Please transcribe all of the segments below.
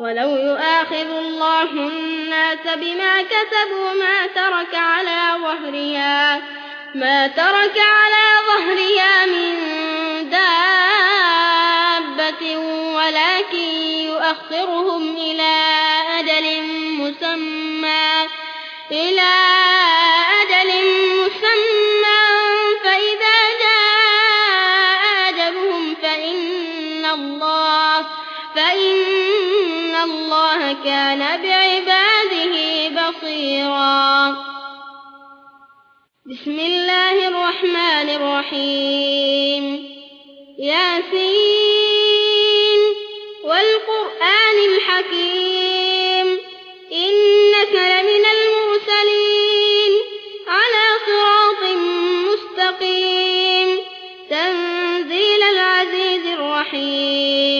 ولو يؤاخذ الله الناس بما كسبوا ما ترك على ظهرها ما ترك على ظهرها من دابة ولكن يؤخرهم إلى أجل مسمى إلى مسمى فإذا جاء أجلهم فإن الله فإن الله كان بعباده بصيرا. بسم الله الرحمن الرحيم. ياسين والقرآن الحكيم. إنك لمن المرسلين على صراط مستقيم. تنزيل العزيز الرحيم.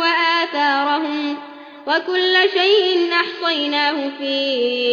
وآثارهم وكل شيء أحصيناه في إمام مبين